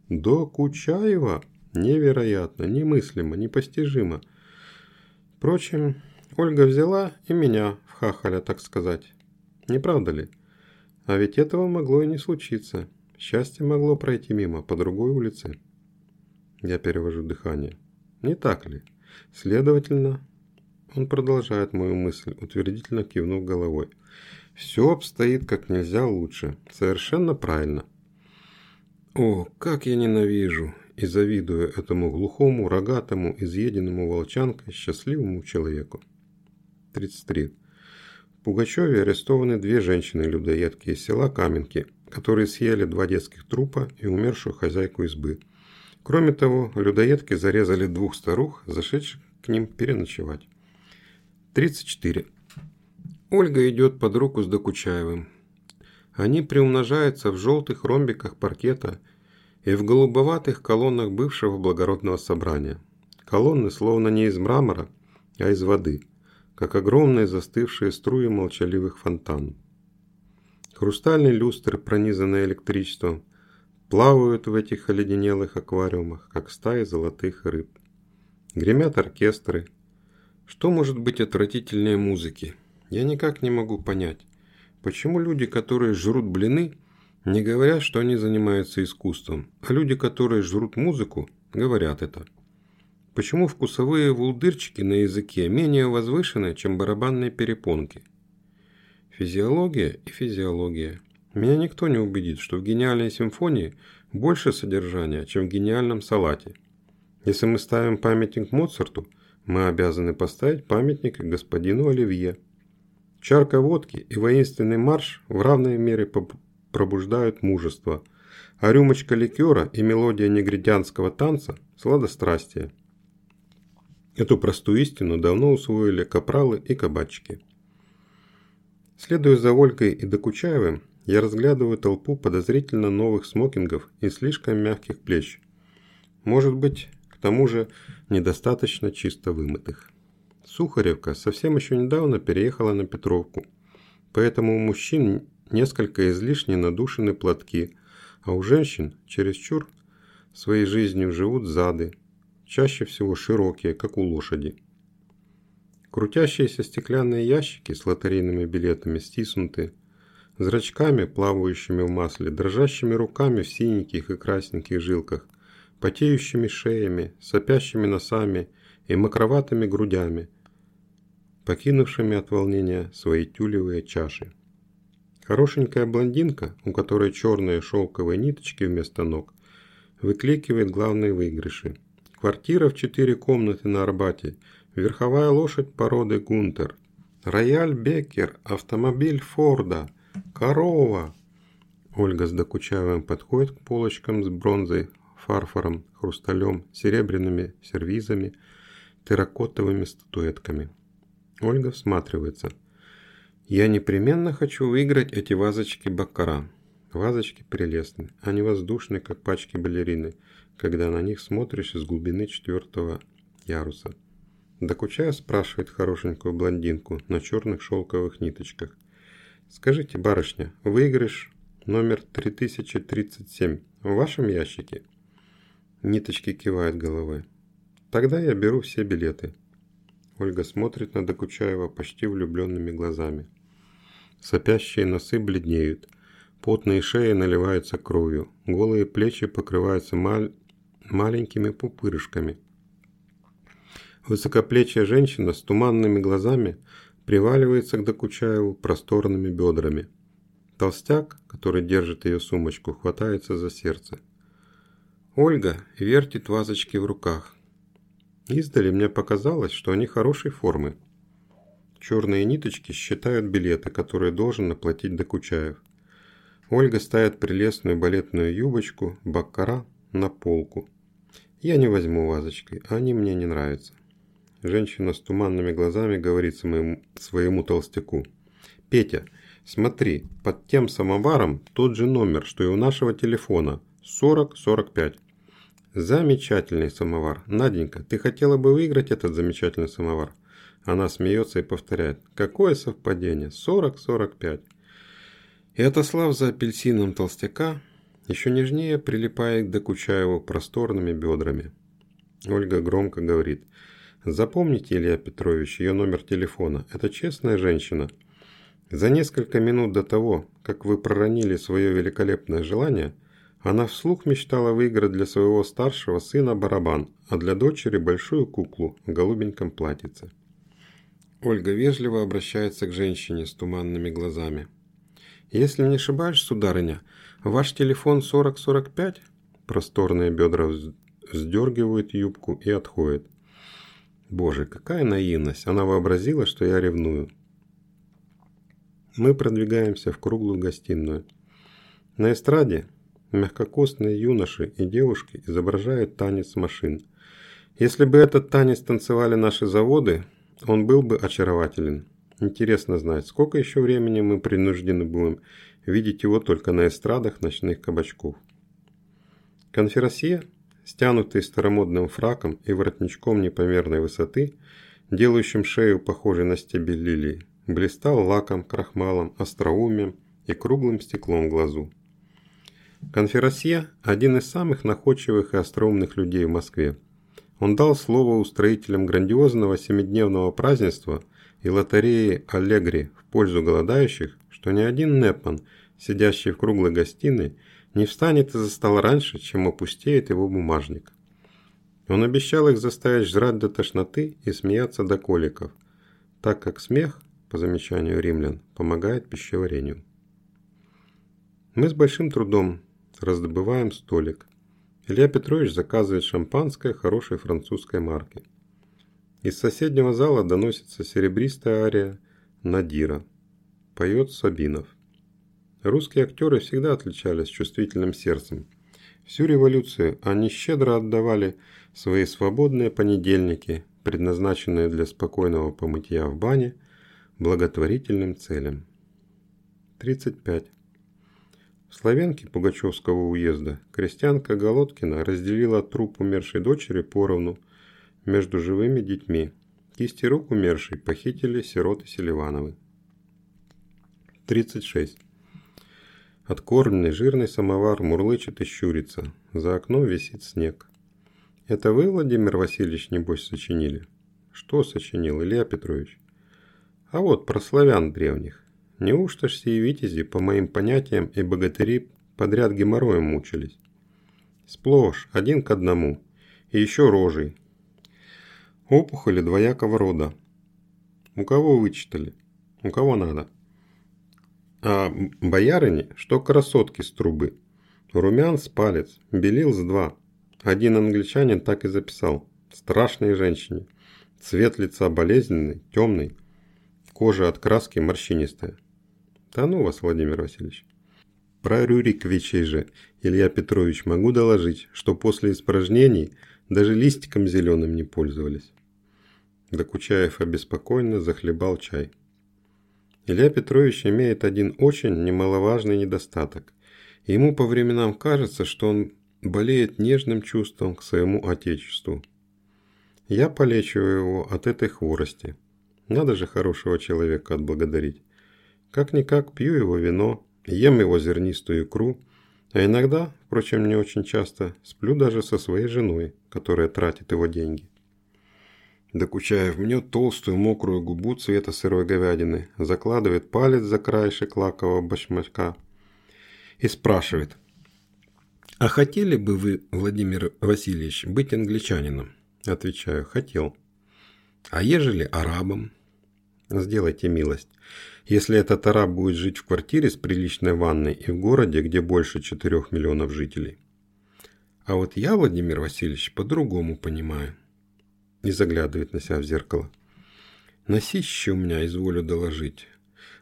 Докучаева? Невероятно, немыслимо, непостижимо. Впрочем, Ольга взяла и меня в хахаля, так сказать. Не правда ли? А ведь этого могло и не случиться. Счастье могло пройти мимо, по другой улице. Я перевожу дыхание. Не так ли? Следовательно, он продолжает мою мысль, утвердительно кивнув головой. Все обстоит как нельзя лучше. Совершенно правильно. О, как я ненавижу и завидую этому глухому, рогатому, изъеденному волчанкой счастливому человеку. 33. В Пугачеве арестованы две женщины-людоедки из села Каменки, которые съели два детских трупа и умершую хозяйку избы. Кроме того, людоедки зарезали двух старух, зашедших к ним переночевать. 34. Ольга идет под руку с Докучаевым. Они приумножаются в желтых ромбиках паркета и в голубоватых колоннах бывшего благородного собрания. Колонны словно не из мрамора, а из воды, как огромные застывшие струи молчаливых фонтанов. Хрустальные люстры, пронизанные электричеством, плавают в этих оледенелых аквариумах, как стаи золотых рыб. Гремят оркестры. Что может быть отвратительнее музыки? Я никак не могу понять, почему люди, которые жрут блины, не говорят, что они занимаются искусством, а люди, которые жрут музыку, говорят это. Почему вкусовые вулдырчики на языке менее возвышены, чем барабанные перепонки? Физиология и физиология – меня никто не убедит, что в гениальной симфонии больше содержания, чем в гениальном салате. Если мы ставим памятник Моцарту, мы обязаны поставить памятник господину Оливье. Чарка водки и воинственный марш в равной мере пробуждают мужество, а рюмочка ликера и мелодия негритянского танца – сладострастие. Эту простую истину давно усвоили капралы и кабачки. Следуя за Ольгой и Докучаевым, я разглядываю толпу подозрительно новых смокингов и слишком мягких плеч. Может быть, к тому же, недостаточно чисто вымытых. Сухаревка совсем еще недавно переехала на Петровку, поэтому у мужчин несколько излишне надушены платки, а у женщин чересчур своей жизнью живут зады, чаще всего широкие, как у лошади. Крутящиеся стеклянные ящики с лотерейными билетами стиснуты, зрачками, плавающими в масле, дрожащими руками в синеньких и красненьких жилках, потеющими шеями, сопящими носами и мокроватыми грудями, покинувшими от волнения свои тюлевые чаши. Хорошенькая блондинка, у которой черные шелковые ниточки вместо ног, выкликивает главные выигрыши. Квартира в четыре комнаты на Арбате, верховая лошадь породы Гунтер, рояль Беккер, автомобиль Форда – «Корова!» Ольга с Докучаевым подходит к полочкам с бронзой, фарфором, хрусталем, серебряными сервизами, терракотовыми статуэтками. Ольга всматривается. «Я непременно хочу выиграть эти вазочки Баккара. Вазочки прелестны, они воздушные, как пачки балерины, когда на них смотришь из глубины четвертого яруса». Докучаев спрашивает хорошенькую блондинку на черных шелковых ниточках. Скажите, барышня, выигрыш номер 3037 в вашем ящике? Ниточки кивает головой. Тогда я беру все билеты. Ольга смотрит на Докучаева почти влюбленными глазами. Сопящие носы бледнеют. Потные шеи наливаются кровью. Голые плечи покрываются маль... маленькими пупырышками. Высокоплечья женщина с туманными глазами приваливается к Докучаеву просторными бедрами. Толстяк, который держит ее сумочку, хватается за сердце. Ольга вертит вазочки в руках. Издали мне показалось, что они хорошей формы. Черные ниточки считают билеты, которые должен оплатить Докучаев. Ольга ставит прелестную балетную юбочку, баккара на полку. Я не возьму вазочки, они мне не нравятся. Женщина с туманными глазами говорит своему, своему толстяку. «Петя, смотри, под тем самоваром тот же номер, что и у нашего телефона. 4045. Замечательный самовар. Наденька, ты хотела бы выиграть этот замечательный самовар?» Она смеется и повторяет. «Какое совпадение? 40-45». И отослав за апельсином толстяка, еще нежнее прилипает к Докучаеву просторными бедрами. Ольга громко говорит – Запомните, Илья Петрович, ее номер телефона. Это честная женщина. За несколько минут до того, как вы проронили свое великолепное желание, она вслух мечтала выиграть для своего старшего сына барабан, а для дочери большую куклу в голубеньком платьице. Ольга вежливо обращается к женщине с туманными глазами. «Если не ошибаюсь, сударыня, ваш телефон 4045?» Просторные бедра вздергивают юбку и отходят. Боже, какая наивность. Она вообразила, что я ревную. Мы продвигаемся в круглую гостиную. На эстраде Мягкокосные юноши и девушки изображают танец машин. Если бы этот танец танцевали наши заводы, он был бы очарователен. Интересно знать, сколько еще времени мы принуждены будем видеть его только на эстрадах ночных кабачков. Конферансье, стянутый старомодным фраком и воротничком непомерной высоты, делающим шею похожей на стебель лилии, блистал лаком, крахмалом, остроумием и круглым стеклом в глазу. Конферансье – один из самых находчивых и остроумных людей в Москве. Он дал слово устроителям грандиозного семидневного празднества и лотереи «Аллегри» в пользу голодающих, что ни один Непман, сидящий в круглой гостиной, не встанет из-за стола раньше, чем опустеет его бумажник. Он обещал их заставить жрать до тошноты и смеяться до коликов, так как смех, по замечанию римлян, помогает пищеварению. Мы с большим трудом раздобываем столик. Илья Петрович заказывает шампанское хорошей французской марки. Из соседнего зала доносится серебристая ария «Надира». Поет Сабинов. Русские актеры всегда отличались чувствительным сердцем. Всю революцию они щедро отдавали свои свободные понедельники, предназначенные для спокойного помытья в бане, благотворительным целям. 35. В Славянке Пугачевского уезда крестьянка Голодкина разделила труп умершей дочери поровну между живыми детьми. Кисти рук умершей похитили сироты Селивановы. 36. Откормленный жирный самовар мурлычет и щурится. За окном висит снег. Это вы, Владимир Васильевич, небось, сочинили? Что сочинил, Илья Петрович? А вот про славян древних. Неужто ж сии витязи, по моим понятиям, и богатыри подряд геморроем мучились? Сплошь, один к одному. И еще рожей. Опухоли двоякого рода. У кого вычитали? У кого надо? А боярыни, что красотки с трубы. Румян с палец, белил с два. Один англичанин так и записал. Страшные женщине. Цвет лица болезненный, темный. Кожа от краски морщинистая. Да ну вас, Владимир Васильевич. Про Рюриковичей же, Илья Петрович, могу доложить, что после испражнений даже листиком зеленым не пользовались. Докучаев обеспокоенно захлебал чай. Илья Петрович имеет один очень немаловажный недостаток. Ему по временам кажется, что он болеет нежным чувством к своему отечеству. Я полечиваю его от этой хворости. Надо же хорошего человека отблагодарить. Как-никак пью его вино, ем его зернистую икру, а иногда, впрочем, не очень часто, сплю даже со своей женой, которая тратит его деньги. Докучаев мнет толстую мокрую губу цвета сырой говядины, закладывает палец за краешек лакового башмачка и спрашивает. «А хотели бы вы, Владимир Васильевич, быть англичанином?» Отвечаю, хотел. «А ежели арабом?» Сделайте милость. Если этот араб будет жить в квартире с приличной ванной и в городе, где больше 4 миллионов жителей. А вот я, Владимир Васильевич, по-другому понимаю и заглядывает на себя в зеркало. Носище у меня, изволю доложить.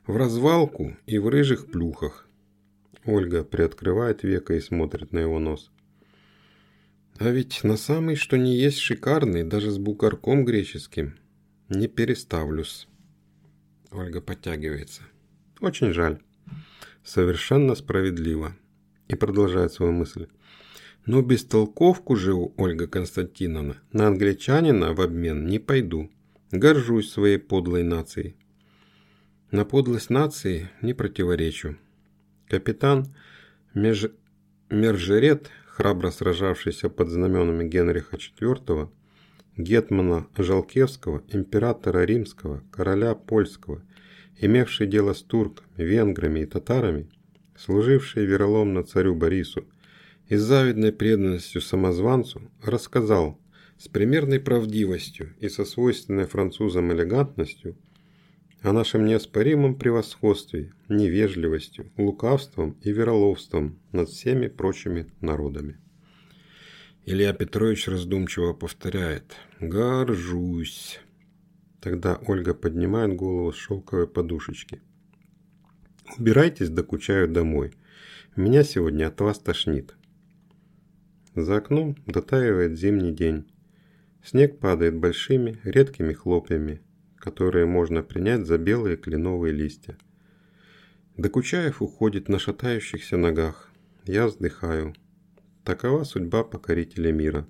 В развалку и в рыжих плюхах. Ольга приоткрывает века и смотрит на его нос. А ведь на самый что не есть шикарный, даже с букарком греческим, не переставлюсь. Ольга подтягивается. Очень жаль. Совершенно справедливо. И продолжает свою мысль. Но бестолковку же, Ольга Константиновна, на англичанина в обмен не пойду. Горжусь своей подлой нацией. На подлость нации не противоречу. Капитан Меж... Мержерет, храбро сражавшийся под знаменами Генриха IV, Гетмана Жалкевского, императора римского, короля польского, имевший дело с турками, венграми и татарами, служивший вероломно царю Борису, и с завидной преданностью самозванцу рассказал с примерной правдивостью и со свойственной французам элегантностью о нашем неоспоримом превосходстве, невежливостью, лукавством и вероловством над всеми прочими народами. Илья Петрович раздумчиво повторяет «Горжусь». Тогда Ольга поднимает голову с шелковой подушечки. «Убирайтесь, докучаю домой. Меня сегодня от вас тошнит. За окном дотаивает зимний день. Снег падает большими, редкими хлопьями, которые можно принять за белые кленовые листья. Докучаев уходит на шатающихся ногах. Я вздыхаю. Такова судьба покорителя мира.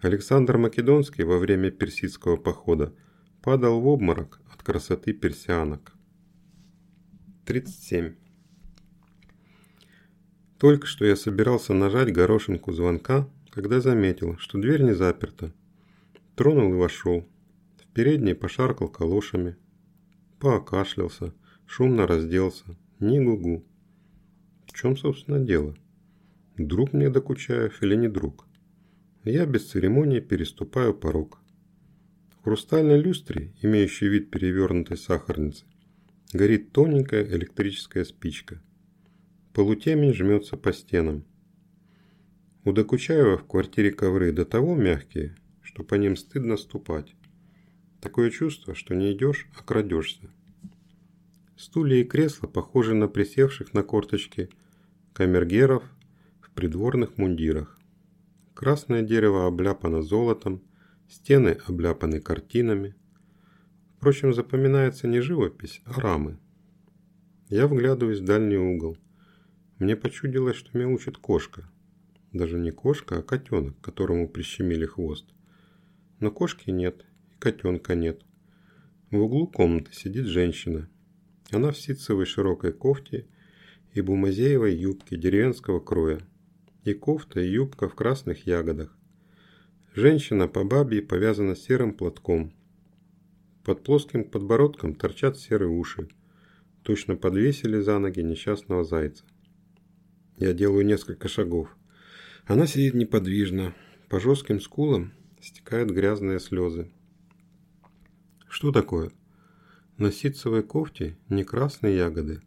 Александр Македонский во время персидского похода падал в обморок от красоты персианок. 37. Только что я собирался нажать горошинку звонка, когда заметил, что дверь не заперта. Тронул и вошел. В передней пошаркал калошами. Поокашлялся, шумно разделся. Ни гугу. В чем, собственно, дело? Друг мне докучаев или не друг? Я без церемонии переступаю порог. В хрустальной люстре, имеющей вид перевернутой сахарницы, горит тоненькая электрическая спичка. Полутемень жмется по стенам. У Докучаева в квартире ковры до того мягкие, что по ним стыдно ступать. Такое чувство, что не идешь, а крадешься. Стулья и кресла похожи на присевших на корточки камергеров придворных мундирах. Красное дерево обляпано золотом, стены обляпаны картинами. Впрочем, запоминается не живопись, а рамы. Я вглядываюсь в дальний угол. Мне почудилось, что меня учит кошка. Даже не кошка, а котенок, которому прищемили хвост. Но кошки нет, и котенка нет. В углу комнаты сидит женщина. Она в ситцевой широкой кофте и бумазеевой юбке деревенского кроя и кофта, и юбка в красных ягодах. Женщина по бабе повязана серым платком. Под плоским подбородком торчат серые уши. Точно подвесили за ноги несчастного зайца. Я делаю несколько шагов. Она сидит неподвижно. По жестким скулам стекают грязные слезы. Что такое? На ситцевой кофте не красные ягоды,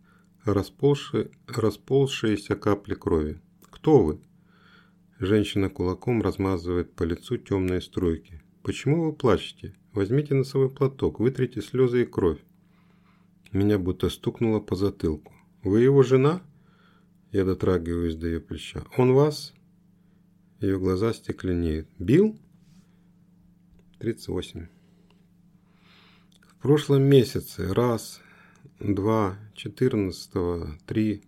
а расползшие, расползшиеся капли крови. Кто вы? Женщина кулаком размазывает по лицу темные струйки. «Почему вы плачете? Возьмите носовой платок, вытрите слезы и кровь». Меня будто стукнуло по затылку. «Вы его жена?» Я дотрагиваюсь до ее плеча. «Он вас?» Ее глаза стекленеют. «Бил?» 38. В прошлом месяце раз, два, четырнадцатого, три,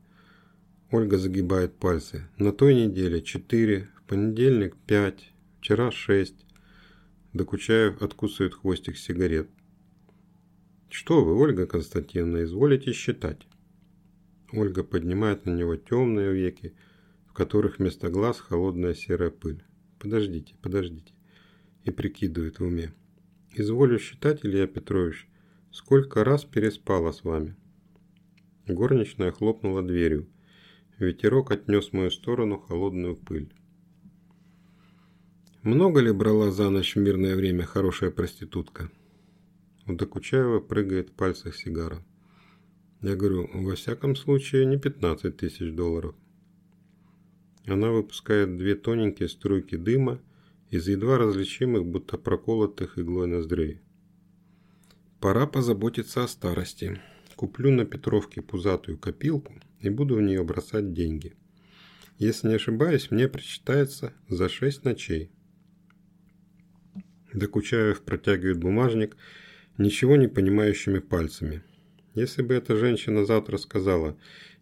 Ольга загибает пальцы. На той неделе 4, в понедельник 5, вчера 6. Докучаев откусывает хвостик сигарет. Что вы, Ольга Константиновна, изволите считать? Ольга поднимает на него темные веки, в которых вместо глаз холодная серая пыль. Подождите, подождите. И прикидывает в уме. Изволю считать, Илья Петрович, сколько раз переспала с вами. Горничная хлопнула дверью. Ветерок отнес в мою сторону холодную пыль. Много ли брала за ночь в мирное время хорошая проститутка? У Докучаева прыгает в пальцах сигара. Я говорю, во всяком случае, не 15 тысяч долларов. Она выпускает две тоненькие струйки дыма из едва различимых, будто проколотых иглой ноздрей. Пора позаботиться о старости. Куплю на Петровке пузатую копилку и буду в нее бросать деньги. Если не ошибаюсь, мне причитается за шесть ночей. Докучаев протягивает бумажник ничего не понимающими пальцами. Если бы эта женщина завтра сказала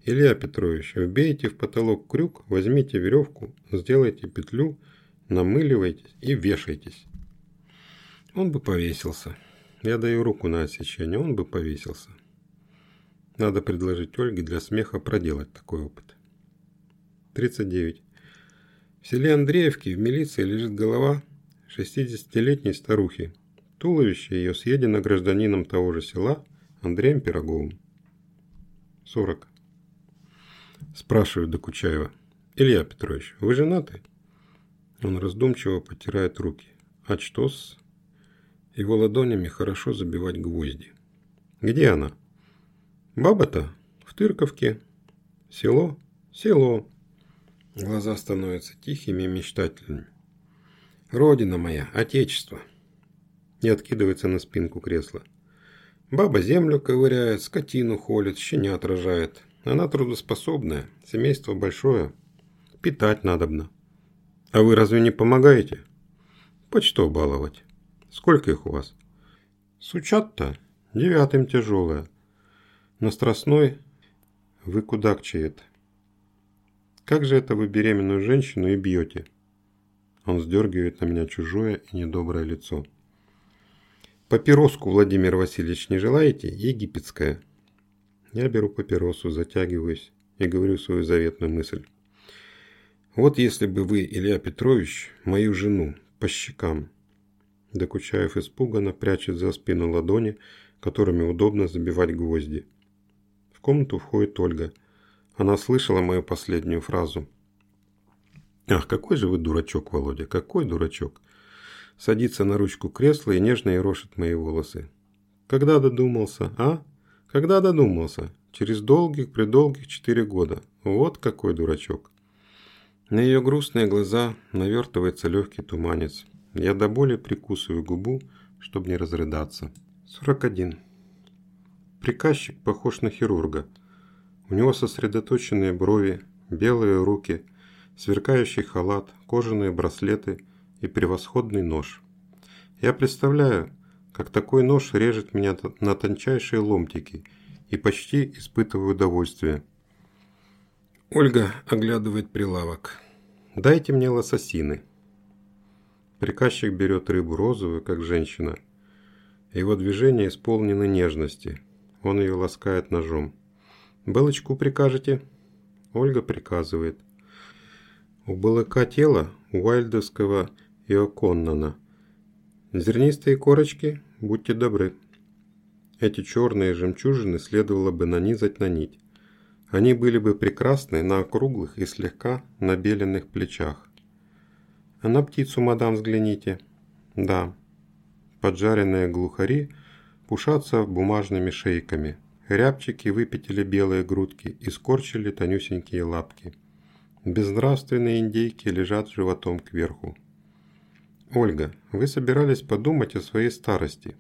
«Илья Петрович, вбейте в потолок крюк, возьмите веревку, сделайте петлю, намыливайтесь и вешайтесь». Он бы повесился. Я даю руку на отсечение, он бы повесился. Надо предложить Ольге для смеха проделать такой опыт. 39. В селе Андреевки в милиции лежит голова 60-летней старухи. Туловище ее съедено гражданином того же села Андреем Пироговым. 40. Спрашиваю Докучаева. Илья Петрович, вы женаты? Он раздумчиво потирает руки. А что с... Его ладонями хорошо забивать гвозди. Где она? Баба-то в Тырковке. Село? Село. Глаза становятся тихими и мечтательными. Родина моя, отечество. И откидывается на спинку кресла. Баба землю ковыряет, скотину холит, щенят рожает. Она трудоспособная, семейство большое. Питать надобно. А вы разве не помогаете? Почто баловать. Сколько их у вас? Сучат-то девятым тяжелое. На Страстной вы куда к это? Как же это вы беременную женщину и бьете? Он сдергивает на меня чужое и недоброе лицо. Папироску, Владимир Васильевич, не желаете? Египетская. Я беру папиросу, затягиваюсь и говорю свою заветную мысль. Вот если бы вы, Илья Петрович, мою жену по щекам. Докучаев испуганно прячет за спину ладони, которыми удобно забивать гвозди. В комнату входит Ольга. Она слышала мою последнюю фразу. «Ах, какой же вы дурачок, Володя, какой дурачок!» Садится на ручку кресла и нежно ерошит мои волосы. «Когда додумался, а? Когда додумался? Через долгих-предолгих четыре года. Вот какой дурачок!» На ее грустные глаза навертывается легкий туманец. Я до боли прикусываю губу, чтобы не разрыдаться. 41. Приказчик похож на хирурга. У него сосредоточенные брови, белые руки, сверкающий халат, кожаные браслеты и превосходный нож. Я представляю, как такой нож режет меня на тончайшие ломтики и почти испытываю удовольствие – Ольга оглядывает прилавок. «Дайте мне лососины». Приказчик берет рыбу розовую, как женщина. Его движения исполнены нежности. Он ее ласкает ножом. «Белочку прикажете?» Ольга приказывает. У балыка тело у Уайльдовского и О'Коннона. Зернистые корочки, будьте добры. Эти черные жемчужины следовало бы нанизать на нить. Они были бы прекрасны на округлых и слегка набеленных плечах. А на птицу, мадам, взгляните. Да, поджаренные глухари пушатся бумажными шейками. Рябчики выпятили белые грудки и скорчили тонюсенькие лапки. Безнравственные индейки лежат животом кверху. Ольга, вы собирались подумать о своей старости.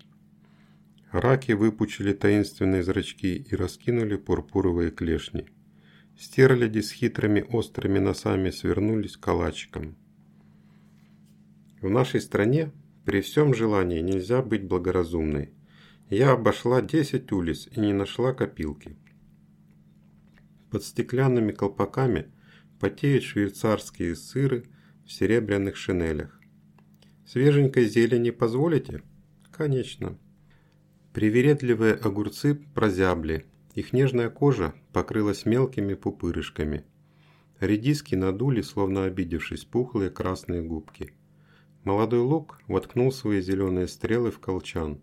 Раки выпучили таинственные зрачки и раскинули пурпуровые клешни. Стерляди с хитрыми острыми носами свернулись калачиком. В нашей стране при всем желании нельзя быть благоразумной. Я обошла 10 улиц и не нашла копилки. Под стеклянными колпаками потеют швейцарские сыры в серебряных шинелях. Свеженькой зелени позволите? Конечно. Привередливые огурцы прозябли, их нежная кожа покрылась мелкими пупырышками. Редиски надули, словно обидевшись, пухлые красные губки. Молодой лук воткнул свои зеленые стрелы в колчан.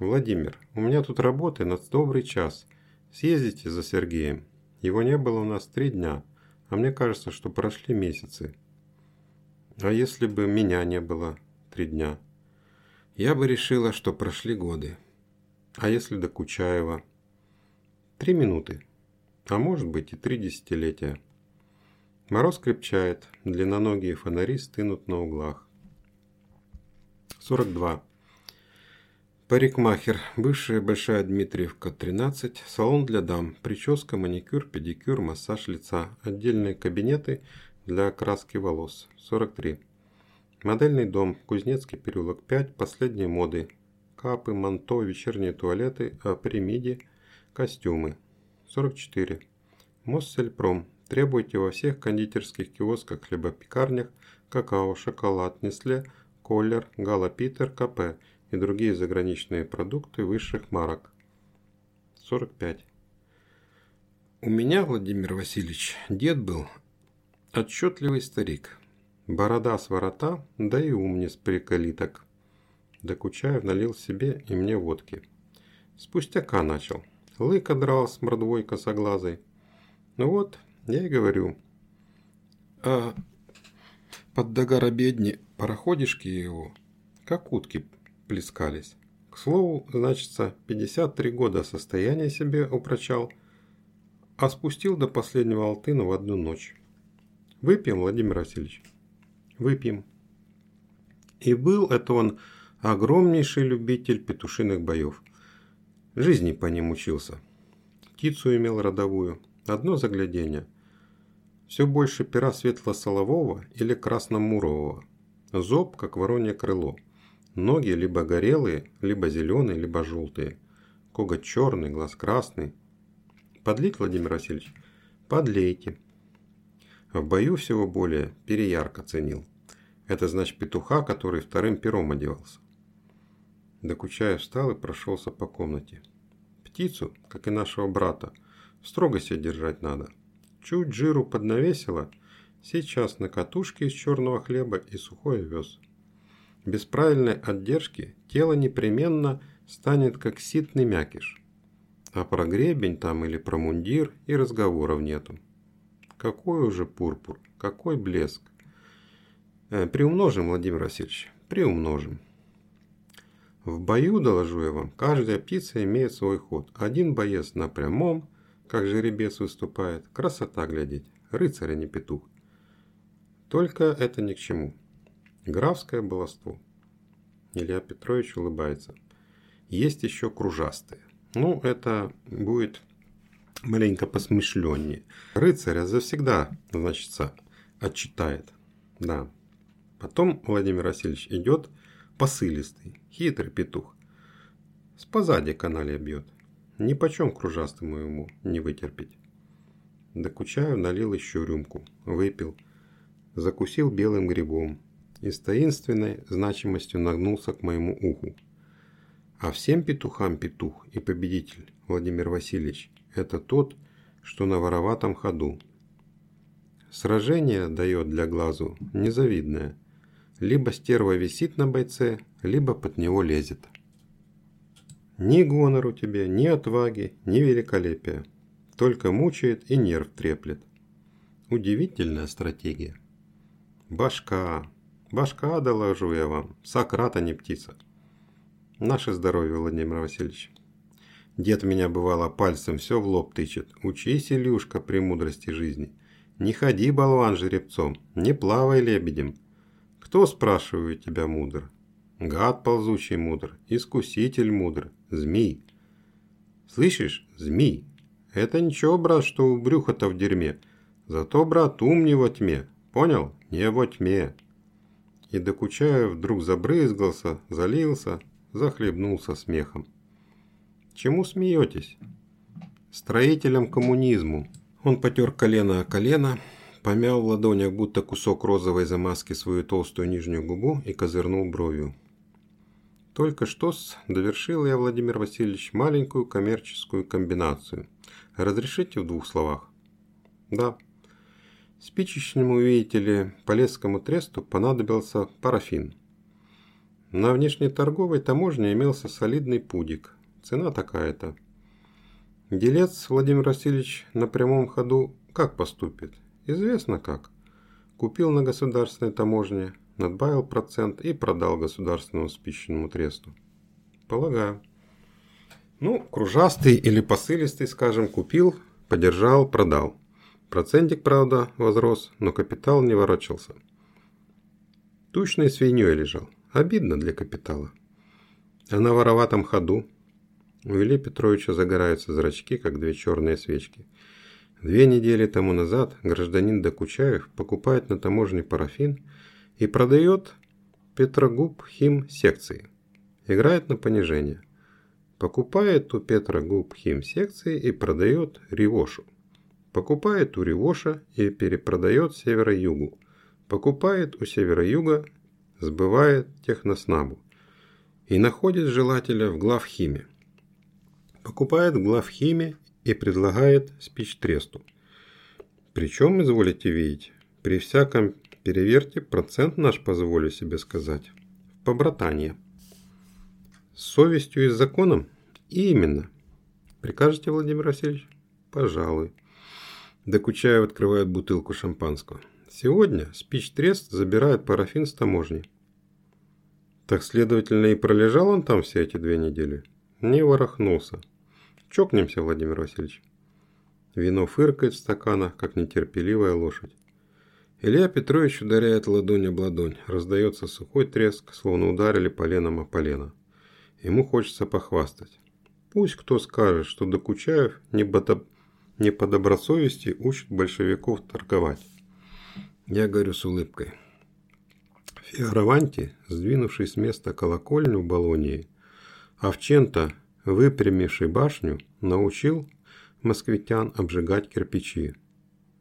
«Владимир, у меня тут работы на добрый час. Съездите за Сергеем. Его не было у нас три дня, а мне кажется, что прошли месяцы. А если бы меня не было три дня?» Я бы решила, что прошли годы. А если до Кучаева? Три минуты. А может быть и три десятилетия. Мороз крепчает, длинноногие фонари стынут на углах. 42. Парикмахер, бывшая Большая Дмитриевка, 13, салон для дам, прическа, маникюр, педикюр, массаж лица, отдельные кабинеты для окраски волос, 43. Модельный дом, Кузнецкий переулок 5, последние моды. Капы, манто, вечерние туалеты, а при миди костюмы. 44. Моссельпром. Требуйте во всех кондитерских киосках, хлебопекарнях, какао, шоколад, Несле, Коллер, Гала Питер, КП и другие заграничные продукты высших марок. 45. У меня, Владимир Васильевич, дед был отчетливый старик. Борода с ворота, да и ум с приколиток. Докучаев налил себе и мне водки. Спустяка начал. Лыка драл с мордвой косоглазой. Ну вот, я и говорю. А под догоробедни пароходишки его, как утки, плескались. К слову, значится, 53 года состояние себе упрочал, а спустил до последнего алтына в одну ночь. Выпьем, Владимир Васильевич. Выпьем. И был это он огромнейший любитель петушиных боев. Жизни по ним учился. птицу имел родовую. Одно заглядение. Все больше пера светло-солового или красно-мурового. Зоб, как воронье крыло. Ноги либо горелые, либо зеленые, либо желтые. Коготь черный, глаз красный. Подлить, Владимир Васильевич? Подлейте. В бою всего более переярко ценил. Это значит петуха, который вторым пером одевался. Докучаев встал и прошелся по комнате. Птицу, как и нашего брата, строго себе держать надо. Чуть жиру поднавесило, сейчас на катушке из черного хлеба и сухой овес. Без правильной отдержки тело непременно станет как ситный мякиш. А про гребень там или про мундир и разговоров нету. Какой уже пурпур, какой блеск. Э, приумножим, Владимир Васильевич, приумножим. В бою, доложу я вам, каждая птица имеет свой ход. Один боец на прямом, как жеребец выступает. Красота глядеть. Рыцарь, а не петух. Только это ни к чему. Графское баловство. Илья Петрович улыбается. Есть еще кружастые. Ну, это будет маленько посмышленнее. Рыцаря завсегда, значится, отчитает. Да. Потом Владимир Васильевич идет посылистый, хитрый петух. С позади канале бьет. Ни почем кружастому ему не вытерпеть. Докучаю налил еще рюмку, выпил, закусил белым грибом и с таинственной значимостью нагнулся к моему уху. А всем петухам петух и победитель Владимир Васильевич – это тот, что на вороватом ходу. Сражение дает для глазу незавидное – либо стерва висит на бойце, либо под него лезет. Ни гонору тебе, ни отваги, ни великолепия. Только мучает и нерв треплет. Удивительная стратегия. Башка. Башка, доложу я вам. Сократа не птица. Наше здоровье, Владимир Васильевич. Дед меня бывало пальцем все в лоб тычет. Учись, Илюшка, премудрости жизни. Не ходи, болван, жеребцом, не плавай лебедем. Кто, спрашиваю тебя, мудр? Гад ползучий мудр, искуситель мудр, змей. Слышишь, змей? Это ничего, брат, что у брюха-то в дерьме. Зато, брат, ум не во тьме. Понял? Не во тьме. И Докучаев вдруг забрызгался, залился, захлебнулся смехом. Чему смеетесь? Строителям коммунизму. Он потер колено о колено, помял в ладонях будто кусок розовой замазки свою толстую нижнюю губу и козырнул бровью. Только что довершил я, Владимир Васильевич, маленькую коммерческую комбинацию. Разрешите в двух словах? Да. Спичечному, видите ли, Полесскому тресту понадобился парафин. На внешнеторговой таможне имелся солидный пудик. Цена такая-то. Делец Владимир Васильевич на прямом ходу как поступит? Известно как. Купил на государственной таможне, надбавил процент и продал государственному спичному тресту. Полагаю. Ну, кружастый или посылистый, скажем, купил, подержал, продал. Процентик, правда, возрос, но капитал не ворочался. Тучной свиньей лежал. Обидно для капитала. А на вороватом ходу у Ильи Петровича загораются зрачки, как две черные свечки – Две недели тому назад гражданин Докучаев покупает на таможне парафин и продает Петрогуб хим секции. Играет на понижение. Покупает у Петрогуб хим секции и продает Ривошу. Покупает у Ривоша и перепродает Северо-Югу. Покупает у Севера-Юга, сбывает Техноснабу. И находит желателя в главхиме. Покупает в главхиме и предлагает спичтресту. Причем, изволите видеть, при всяком переверте процент наш позволю себе сказать. В побратание. С совестью и с законом? Именно. Прикажете, Владимир Васильевич? Пожалуй. Докучаев открывает бутылку шампанского. Сегодня спич-трест забирает парафин с таможни. Так, следовательно, и пролежал он там все эти две недели? Не ворохнулся. Чокнемся, Владимир Васильевич. Вино фыркает в стаканах, как нетерпеливая лошадь. Илья Петрович ударяет ладонь об ладонь. Раздается сухой треск, словно ударили поленом о полено. Ему хочется похвастать. Пусть кто скажет, что Докучаев не, по, не по добросовести учит большевиков торговать. Я говорю с улыбкой. Фиораванти, сдвинувший с места колокольню в Болонии, Авчента, выпрямивший башню, научил москвитян обжигать кирпичи.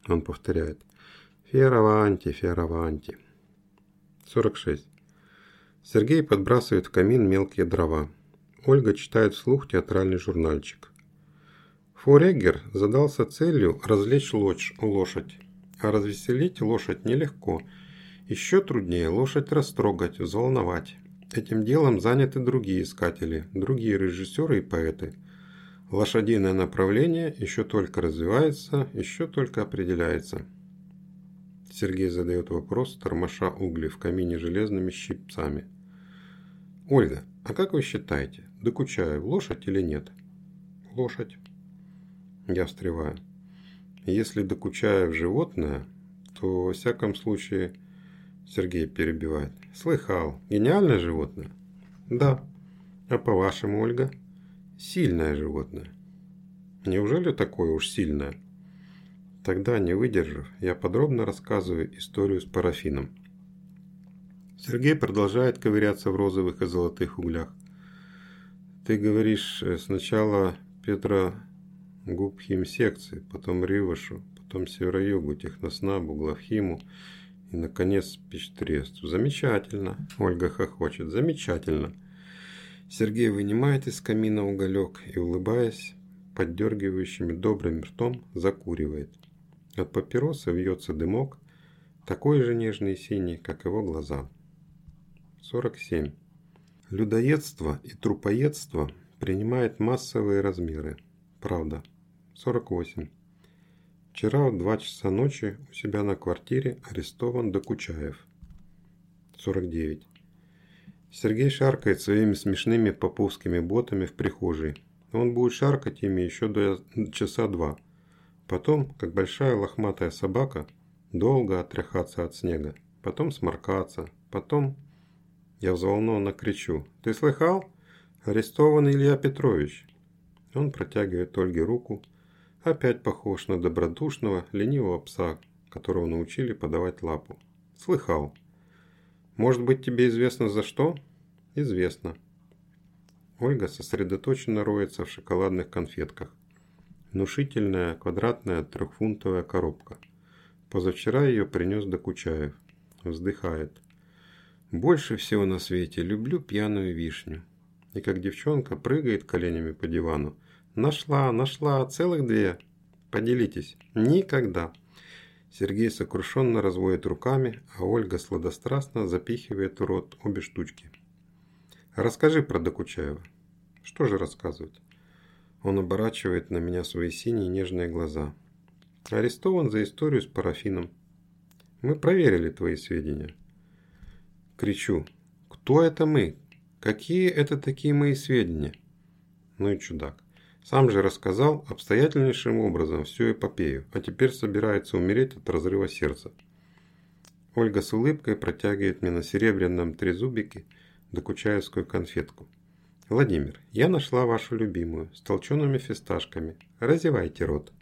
Он повторяет. Фиораванти, Фиораванти. 46. Сергей подбрасывает в камин мелкие дрова. Ольга читает вслух театральный журнальчик. Форегер задался целью развлечь лошадь. А развеселить лошадь нелегко. Еще труднее лошадь растрогать, взволновать. Этим делом заняты другие искатели, другие режиссеры и поэты. Лошадиное направление еще только развивается, еще только определяется. Сергей задает вопрос, тормоша угли в камине железными щипцами. «Ольга, а как вы считаете, докучаю, лошадь или нет?» «Лошадь». Я встреваю. Если докучаю животное, то, во всяком случае, Сергей перебивает. Слыхал, гениальное животное? Да. А по-вашему, Ольга? Сильное животное. Неужели такое уж сильное? Тогда, не выдержав, я подробно рассказываю историю с парафином. Сергей продолжает ковыряться в розовых и золотых углях. Ты говоришь э, сначала Петра Губхим секции, потом Ривашу, потом Северо-Югу, Техноснабу, Главхиму и, наконец, Печтресту. Замечательно, Ольга хохочет, замечательно. Сергей вынимает из камина уголек и, улыбаясь, поддергивающими добрым ртом, закуривает. От папиросы вьется дымок, такой же нежный и синий, как его глаза. 47. Людоедство и трупоедство принимает массовые размеры. Правда. 48. Вчера в 2 часа ночи у себя на квартире арестован Докучаев. 49. Сергей шаркает своими смешными поповскими ботами в прихожей. Он будет шаркать ими еще до часа два – Потом, как большая лохматая собака, долго отряхаться от снега, потом сморкаться, потом... Я взволнованно кричу. «Ты слыхал? Арестован Илья Петрович!» Он протягивает Ольге руку, опять похож на добродушного, ленивого пса, которого научили подавать лапу. «Слыхал. Может быть, тебе известно за что?» «Известно». Ольга сосредоточенно роется в шоколадных конфетках. Внушительная квадратная трехфунтовая коробка. Позавчера ее принес Докучаев. Вздыхает. Больше всего на свете люблю пьяную вишню. И как девчонка прыгает коленями по дивану. Нашла, нашла, целых две. Поделитесь. Никогда. Сергей сокрушенно разводит руками, а Ольга сладострастно запихивает в рот обе штучки. Расскажи про Докучаева. Что же рассказывать? Он оборачивает на меня свои синие нежные глаза. Арестован за историю с парафином. Мы проверили твои сведения. Кричу. Кто это мы? Какие это такие мои сведения? Ну и чудак. Сам же рассказал обстоятельнейшим образом всю эпопею, а теперь собирается умереть от разрыва сердца. Ольга с улыбкой протягивает мне на серебряном трезубике докучаевскую конфетку. Владимир, я нашла вашу любимую с толчеными фисташками. Разевайте рот.